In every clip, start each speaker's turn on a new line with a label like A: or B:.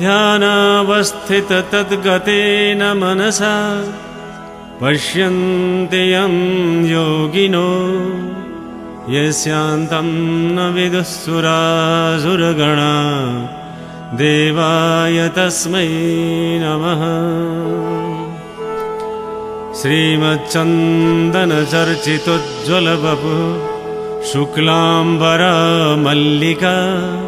A: ध्यानावस्थिततद्गतेन मनसा पश्यन्ति यं योगिनो यस्यान्तं न विदुःसुरासुरगणा देवाय तस्मै नमः। श्रीमच्चन्दनचर्चितोज्ज्वलबपु शुक्लाम्बरमल्लिका मालालङ्कृतकुण्डला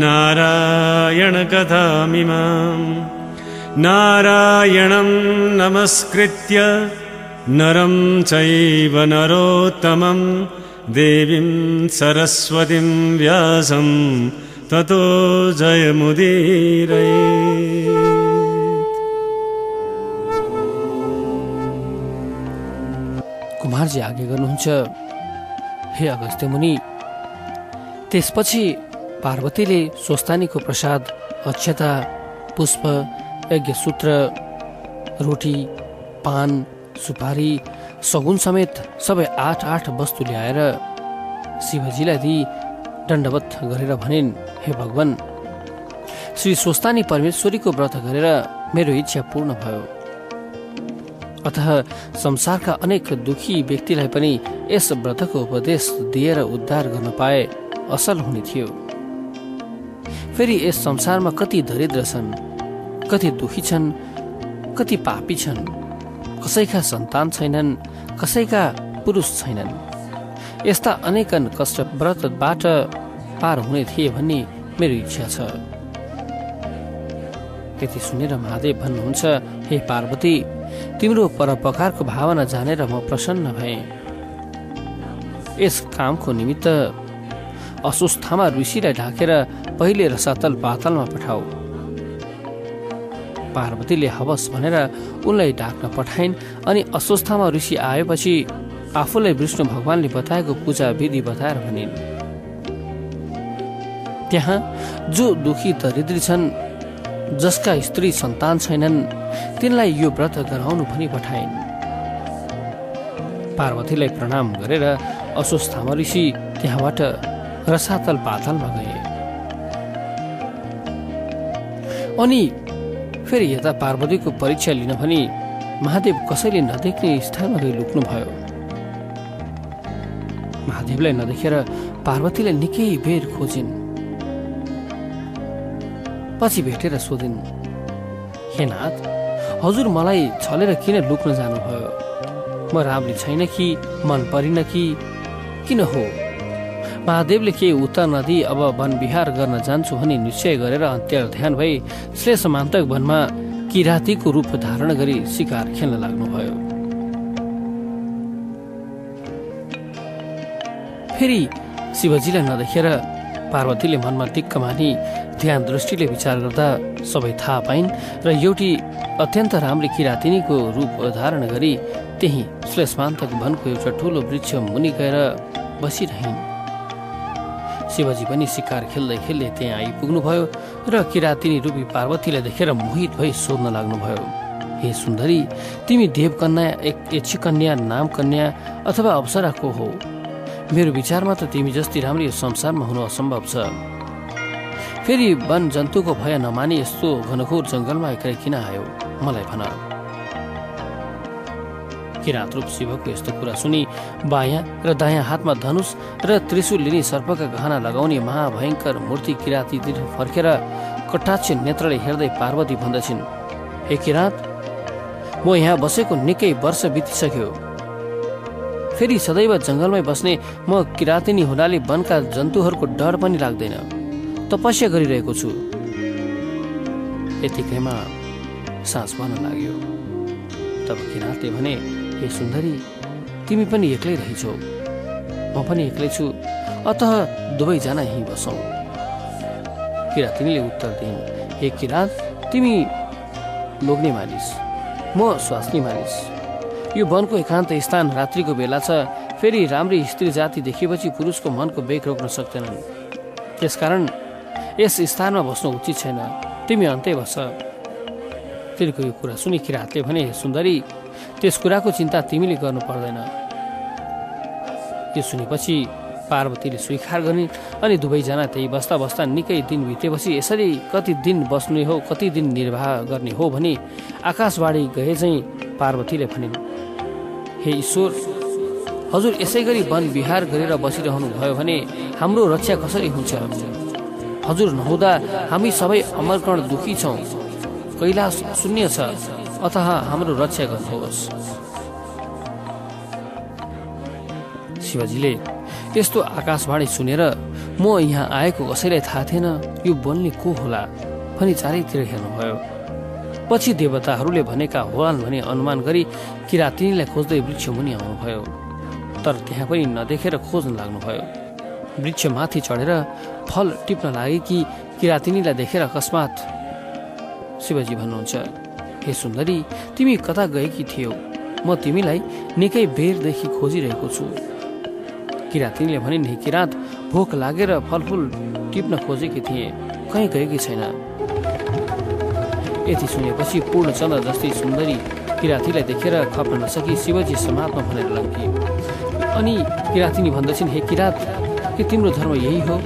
A: नारायणकथामिमाम् नारायणं नमस्कृत्य नरं चैव नरोत्तमं। देवीं सरस्वतीं
B: गर्नुहुन्छ। हे अगस्त्य मुनि त्यसपछि पार्वतीले स्वस्तानीको प्रसाद अक्षता पुष्प यज्ञसूत्र रोटी पान सुपारी सगुन समेत सबै आठ आठ वस्तु ल्याएर शिवजीलाई दिई दण्डवत गरेर भनिन् हे भगवान् श्री स्वस्तानी परमेश्वरीको व्रत गरेर मेरो इच्छा पूर्ण भयो अत संसारका अनेक दुखी व्यक्तिलाई पनि यस व्रतको उपदेश दिएर उद्धार गर्न पाए असल हुने थियो फेरि यस संसारमा कति दरिद्र छन् कति दुखी छन् कति पापी छन् कसैका सन्तान छैनन् कसैका पुरुष छैनन्। यस्ता अनेकन कष्ट व्रतबाट पार हुने थिए भन्ने मेरो इच्छा छ। त्यति सुनेर महादेव भन्नुहुन्छ हे पार्वती तिम्रो परोपकारको भावना जानेर म प्रसन्न भएँ। यस कामको निमित्त असुस्थामा ऋषिलाई ढाकेर पहिले रसातल पातलमा पठाऊ। पार्वतीले हवस भनेर उनलाई ढाक्न पठाइन् अनि अस्वस्थामा ऋषि आएपछि आफूलाई विष्णु भगवानले बताएको पूजा विधि बताएर भनिन् त्यहाँ जो दुखी दरिद्री छन् जसका स्त्री सन्तान छैनन् तिनलाई यो व्रत गराउनु भनी पठाइन् पार्वतीलाई प्रणाम गरेर अस्वस्थामा ऋषि त्यहाँबाट रसातल पातलमा गए। अनि फेरि यता पार्वतीको परीक्षा लिन भनी महादेव कसैले नदेख्ने स्थानमा गई लुक्नुभयो। महादेवलाई नदेखेर पार्वतीलाई निकै बेर खोजिन्। पछि भेटेर सोधिन् हे नाथ हजुर मलाई छलेर किन लुक्न जानुभयो? म राम्री छैन कि मन परिन कि? किन हो? महादेवले केही उत्तर नदिई अब वन विहार गर्न जान्छु भनी निश्चय गरेर अन्त्य ध्यान भई श्लेषमान्तक वनमा किरातीको रूप धारण गरी शिकार खेल्न लाग्नुभयो। फेरि शिवजीलाई नदेखेर पार्वतीले मनमा दिक्क मानी ध्यान दृष्टिले विचार गर्दा सबै थाहा पाइन् र एउटी अत्यन्त राम्री किरातिनीको रूप धारण गरी त्यही श्लेषमान्तक वनको एउटा ठुलो वृक्ष मुनि गएर बसिरहन्। शिवजी पनि शिकार खेल्दै खेल्दै त्यहाँ आइपुग्नुभयो र किरातिनी रूपी पार्वतीलाई देखेर मोहित भई सोध्न लाग्नुभयो हे सुन्दरी तिमी देवकन्या एक कन्या नाम कन्या अथवा अप्सराको हो? मेरो विचारमा त तिमी जस्ती राम्री संसारमा हुनु असम्भव छ। फेरि वन जन्तुको भय नमानी यस्तो घनघोर जङ्गलमा एक्लै किन आयो? मलाई भन। किराँत रूप शिवको यस्तो कुरा सुनि बायाँ र दायाँ हातमा धनुष र त्रिशूल लिने सर्पका गहना लगाउने महाभयङ्कर मूर्ति किराँतीतिर फर्केर कटाक्ष नेत्रले हेर्दै पार्वती भन्दछिन् हे किराँत म यहाँ बसेको निकै वर्ष बितिसक्यो। फेरि सदैव जङ्गलमै बस्ने म किराँतिनी हुनाले वनका जन्तुहरूको डर पनि लाग्दैन। तपस्या गरिरहेको छु। यतिकैमा सास पर्न लाग्यो। तब किराँतले भने हे सुन्दरी तिमी पनि एक्लै रहेछौ। म पनि एक्लै छु। अत दुवैजना यहीँ बसौँ। किराँतिनीले उत्तर दिइन्। हे किराँत तिमी लोग्ने मानिस म स्वास्नी मानिस। यो वनको एकान्त स्थान रात्रिको बेला छ फेरि राम्री स्त्री जाति देखेपछि पुरुषको मनको बेग रोक्न सक्दैनन्। त्यसकारण यस स्थानमा बस्नु उचित छैन। तिमी अन्तै बस। तिनको यो कुरा सुनि किराँतले भने सुन्दरी त्यस कुराको चिन्ता तिमीले गर्नु पर्दैन। यो सुनेपछि पार्वतीले स्वीकार गर्ने अनि दुवैजना त्यही बस्दा बस्दा निकै दिन बितेपछि यसरी कति दिन बस्ने हो कति दिन निर्वाह गर्ने हो भने आकाशवाणी गए चाहिँ पार्वतीले भनिन् हे ईश्वर हजुर यसै गरी वन विहार गरेर बसिरहनु भयो भने हाम्रो रक्षा कसरी हुन्छ? हजुर नहुँदा हामी सबै अमरकण दुखी छौँ। कैलाश शून्य छ। अत हाम्रो रक्षा गर्नुहोस् शिवजीले यस्तो आकाशवाणी सुनेर म यहाँ आएको कसैलाई थाहा थिएन यो बोल्ने को होला भनी चारैतिर हेर्नुभयो। पछि देवताहरूले भनेका होलान् भने अनुमान गरी किरातिनीलाई खोज्दै वृक्ष मुनि आउनुभयो। तर त्यहाँ पनि नदेखेर खोज्न लाग्नुभयो। वृक्ष माथि चढेर फल टिप्न लागे कि किरातिनीलाई देखेर अकस्मात शिवजी भन्नुहुन्छ हे सुन्दरी तिमी कता गएकी थियौ? म तिमीलाई निकै बेरदेखि खोजिरहेको छु। किरातिनीले भनिन् हे किराँत भोक लागेर फलफुल टिप्न खोजेकी थिएँ। कहीँ गएकी छैन? यति सुनेपछि पूर्णचन्द्र जस्तै सुन्दरी किराँतीलाई देखेर खप्न नसकी शिवजी समात्मा भनेर लम्की। अनि किराँतिनी भन्दछन् हे किराँत के तिम्रो धर्म यही हो?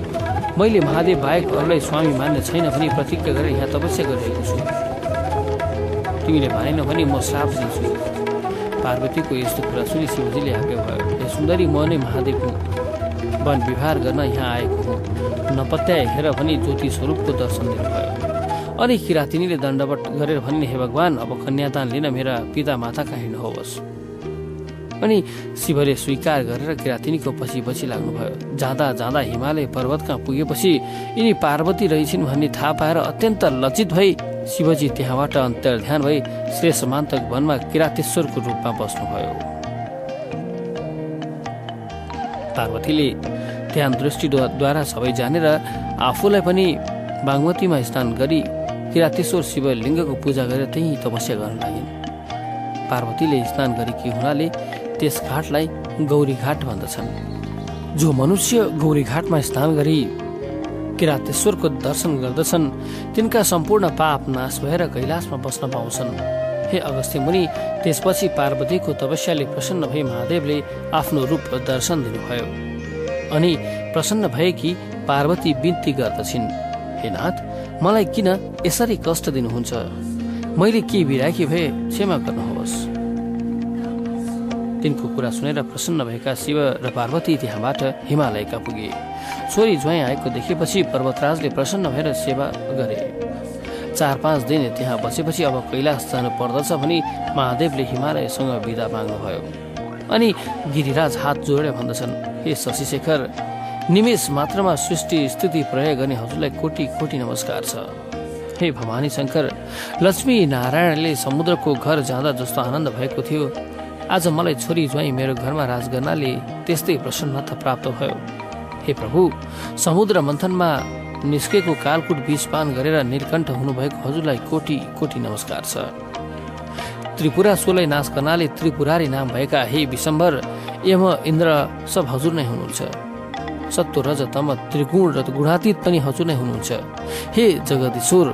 B: मैले महादेव बाहेक अरूलाई स्वामी मान्ने छैन भनी प्रतिज्ञा गरेर यहाँ तपस्या गरिरहेको छु। तिमीले भनेनौ भने म श्राप दिन्छु। पार्वतीको यस्तो कुरा सुनि शिवजीले आज्ञा भयो हे सुन्दरी म नै महादेव हुँ। वन विहार गर्न यहाँ आएको हुँ। नपत्याए हेर भनी ज्योति स्वरूपको दर्शन दिनुभयो। अनि किरातिनीले दण्डवट गरेर भनिन् हे भगवान् अब कन्यादान लिन मेरा पिता माता कहीँ नहोस् अनि शिवले स्वीकार गरेर किरातिनीको पछि पछि लाग्नुभयो। जाँदा जाँदा हिमालय पर्वत कहाँ पुगेपछि यिनी पार्वती रहेछन् भन्ने थाहा पाएर अत्यन्त लज्जित भई शिवजी त्यहाँबाट अन्तर्ध्यान भई श्रेष्ठ मान्तक वनमा किरातेश्वरको रूपमा बस्नुभयो। पार्वतीले ध्यान दृष्टिद्वारा सबै जानेर आफूलाई पनि बागमतीमा स्नान गरी किरातेश्वर शिवलिङ्गको पूजा गरेर त्यही तपस्या गर्न लागिन्। पार्वतीले स्नान गरेकी हुनाले त्यस घाटलाई गौरी घाट भन्दछन्। जो मनुष्य गौरी घाटमा स्नान गरी किरातेश्वरको दर्शन गर्दछन्। तिनका सम्पूर्ण पाप नाश भएर कैलाशमा बस्न पाउँछन्। हे अगस्त्य मुनि त्यसपछि पार्वतीको तपस्याले प्रसन्न भई महादेवले आफ्नो रूप दर्शन दिनुभयो। अनि प्रसन्न भएकी पार्वती बिन्ती गर्दछिन्। हे नाथ मलाई किन यसरी कष्ट दिनुहुन्छ? मैले के बिराकी भए क्षमा गर्नुहोस्। तिनको कुरा सुनेर प्रसन्न भएका शिव र पार्वती त्यहाँबाट हिमालयका पुगे। छोरी ज्वाइँ आएको देखेपछि पर्वतराजले प्रसन्न भएर सेवा गरे। चार पाँच दिन त्यहाँ बसेपछि अब कैलाश जानु पर्दछ भनी महादेवले हिमालयसँग विदा माग्नुभयो। अनि गिरिराज हात जोडेर भन्दछन् हे शशिशेखर निमेष मात्रमा सृष्टि स्थिति प्रयोग गर्ने हजुरलाई कोटी कोटी नमस्कार छ। हे भवानी शङ्कर लक्ष्मी नारायणले समुद्रको घर जाँदा जस्तो आनन्द भएको थियो। आज मलाई छोरी ज्वाइँ मेरो घरमा राज गर्नाले त्यस्तै प्रसन्नता प्राप्त भयो। हे प्रभु समुद्र मन्थनमा निस्केको कालकुट पान गरेर निर्कण्ठ हुनुभएको हजुरलाई कोटी कोटी नमस्कार छ त्रिपुरा सोलाई नाश गर्नाले त्रिपुरारी नाम भएका हे विशम्बर यम इन्द्र सब हजुर नै हुनुहुन्छ। सत्व रज तम त्रिगुण र गुणातीत पनि हजुर नै हुनुहुन्छ। हे जगदीश्वर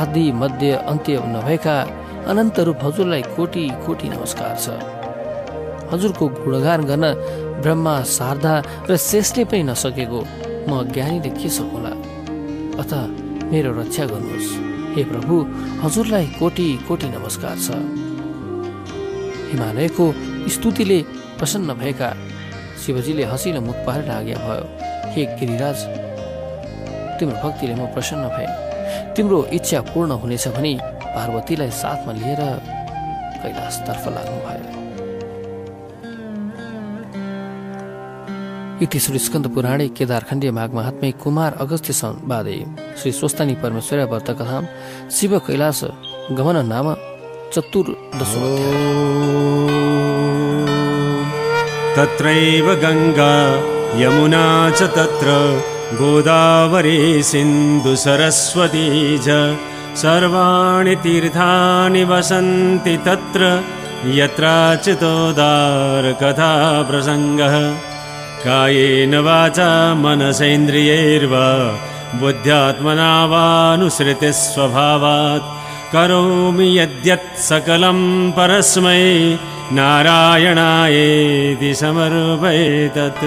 B: आदि मध्य अन्त्य नभएका अनन्त रूप हजुरलाई कोटी कोटी नमस्कार छ हजुरको गुणगान गर्न ब्रह्मा शारदा र शेषले पनि नसकेको म ज्ञानीले के सकुला अत मेरो रक्षा गर्नुहोस्। हे प्रभु हजुरलाई कोटी कोटी नमस्कार छ। हिमालयको स्तुतिले प्रसन्न भएका शिवजीले हँसिलो मुख पारेर आज्ञा भयो हे गिरिराज तिम्रो भक्तिले म प्रसन्न भए। तिम्रो इच्छा पूर्ण हुनेछ भने पार्वतीलाई साथमा लिएर कैलाशतर्फ लाग्नुभयो। इति श्री स्कन्द पुराणे केदारखण्डीय माघ महात्मे कुमार अगस्त्य संवादे श्री स्वस्तानी परमेश्वर व्रत कथाम शिव कैलास गमन नाम चतुर्दशो
A: तत्रैव गङ्गा, यमुना च तत्र, गोदावरी, सिन्धु सरस्वती च। सर्वाणि तीर्थानि वसन्ति तत्र यत्राचितोदारकथा प्रसङ्गः कायेन वाचा मनसेन्द्रियैर्वा बुद्ध्यात्मना वानुसृतिस्वभावात् करोमि यद्यत् सकलं परस्मै नारायणायेति समर्पयेतत्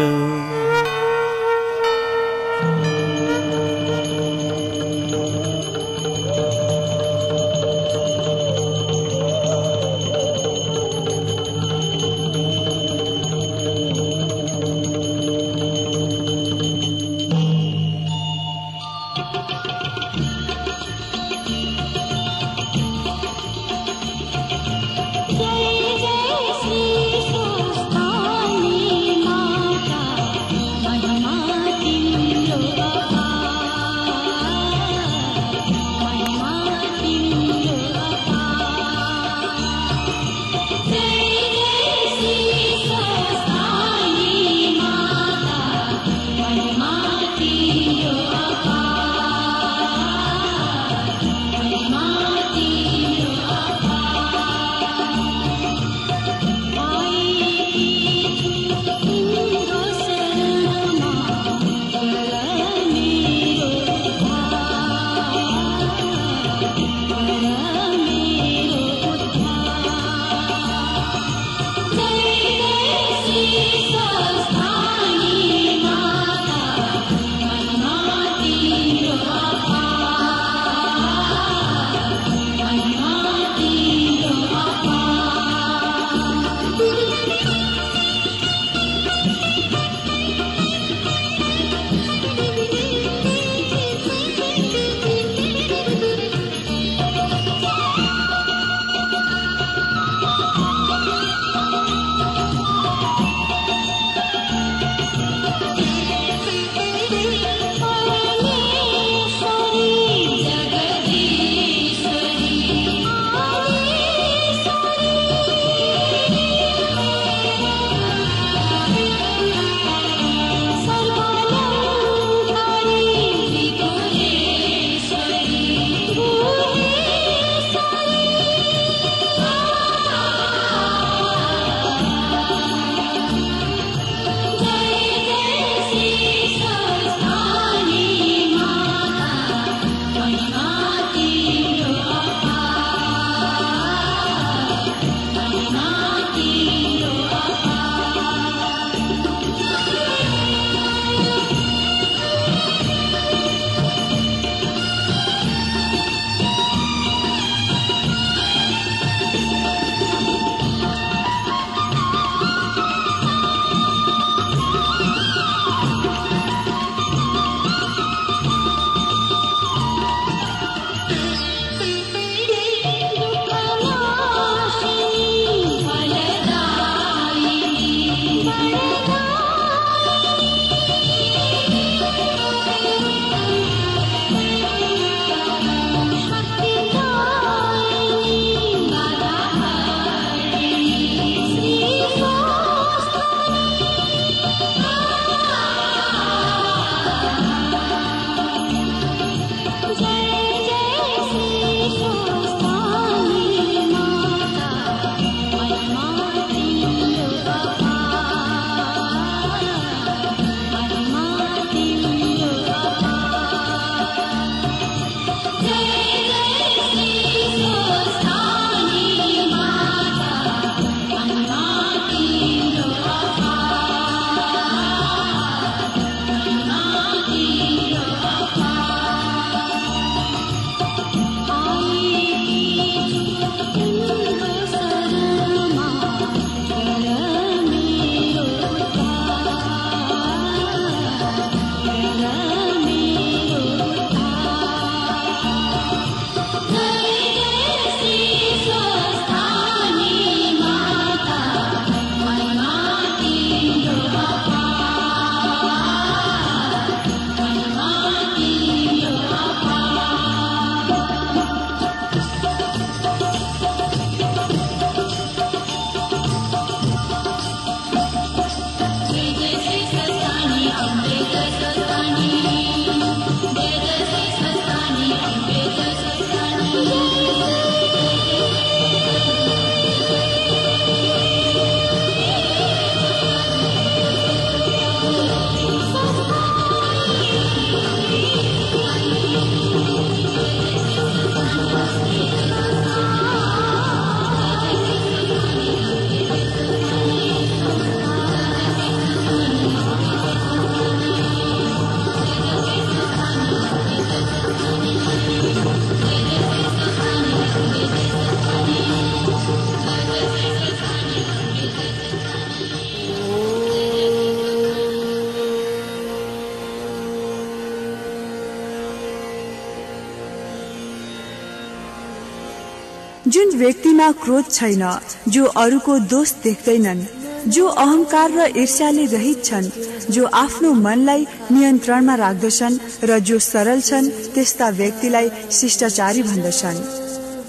C: व्यक्तिमा क्रोध छैन जो अरूको दोष देख्दैनन् जो अहंकार र ईर्ष्याले रहित छन् जो आफ्नो मनलाई नियन्त्रणमा राख्दछन् र जो सरल छन् त्यस्ता व्यक्तिलाई शिष्टाचारी भन्दछन्।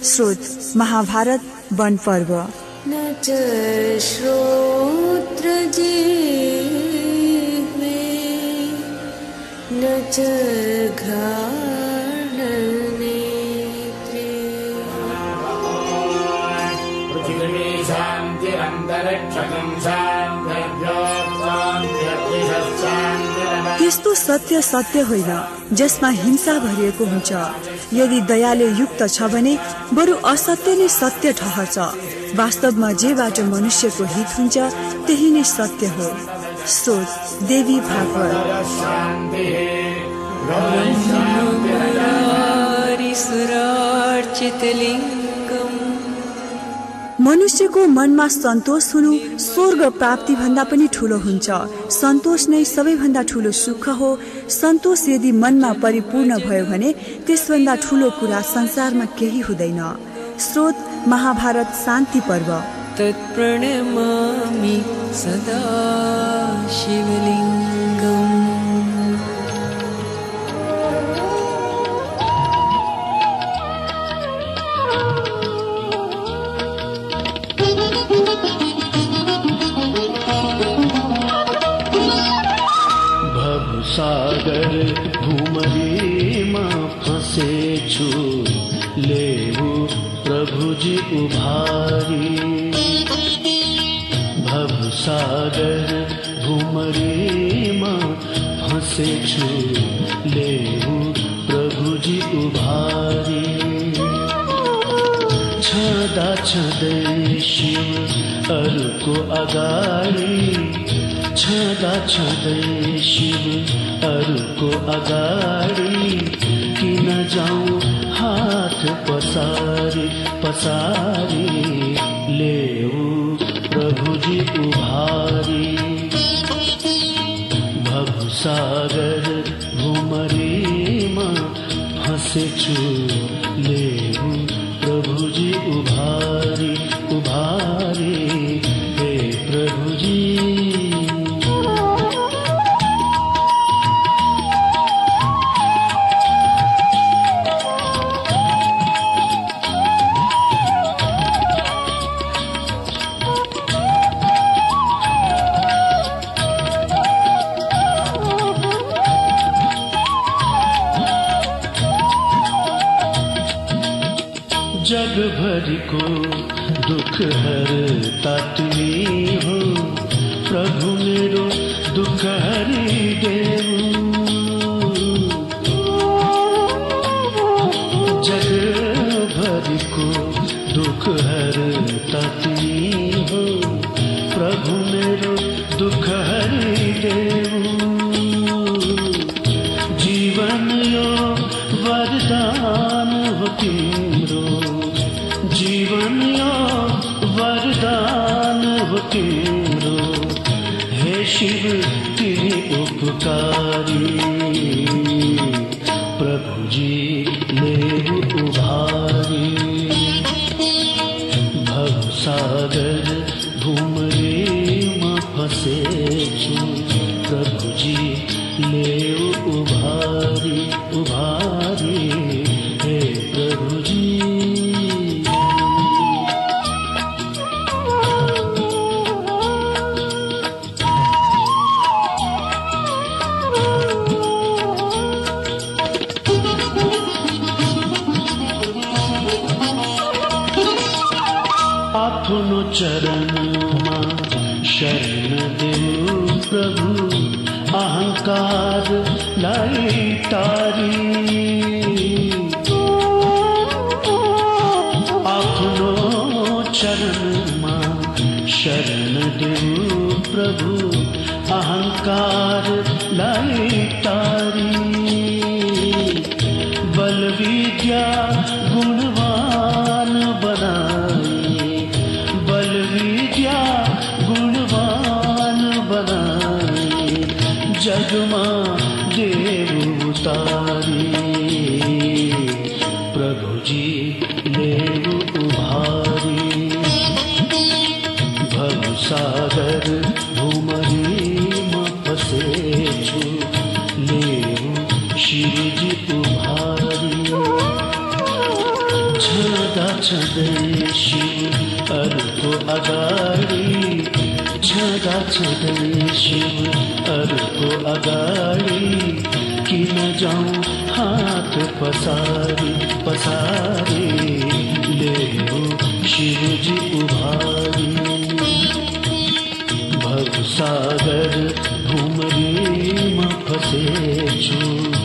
C: स्रोत महाभारत वन पर्व।
D: न
C: त्यस्तो सत्य सत्य होइन जसमा हिंसा भरिएको हुन्छ। यदि दयाले युक्त छ भने बरु असत्य नै सत्य ठहर्छ वास्तवमा जेबाट मनुष्यको हित हुन्छ त्यही नै सत्य हो। स्रोत देवी भागवत। मनुष्यको मनमा सन्तोष हुनु स्वर्ग प्राप्ति भन्दा पनि ठुलो हुन्छ। सन्तोष नै सबैभन्दा ठुलो सुख हो। सन्तोष यदि मनमा परिपूर्ण भयो भने त्यसभन्दा ठुलो कुरा संसारमा केही हुँदैन। स्रोत महाभारत शान्ति पर्व।
D: तत्प्रणमामि सदा शिवलिङ्गम्
E: भवसागर घुमरीमा फँसेछु। लेऊ प्रभुजी उभारी। भवसागर घुमरीमा फँसेछु। लेऊ प्रभुजी उभारी। छँदा छँदै शिव अरूको अगाडि छँदा छँदै शिव अरूको अगाडि किन जाउँ हात पसारी पसारी। लेऊ प्रभुजी उभारी। भवसागर घुमरीमा फँसेछु हरता तिमी हो प्रभु मेरो शिव तेरे उपकारी। प्रभु जी ने उभारी। भव सागर घूमरे फसे प्रभु जी ले उभारी उभारी। का जी उभारी छदा शिव अर्थ अगाड़ी छदा छदे शिव अर्थ अगाड़ी कि न जाऊँ हाथ पसारी पसारी। ले शिव जी उभारी। भव सागर, घूम रे फसे छू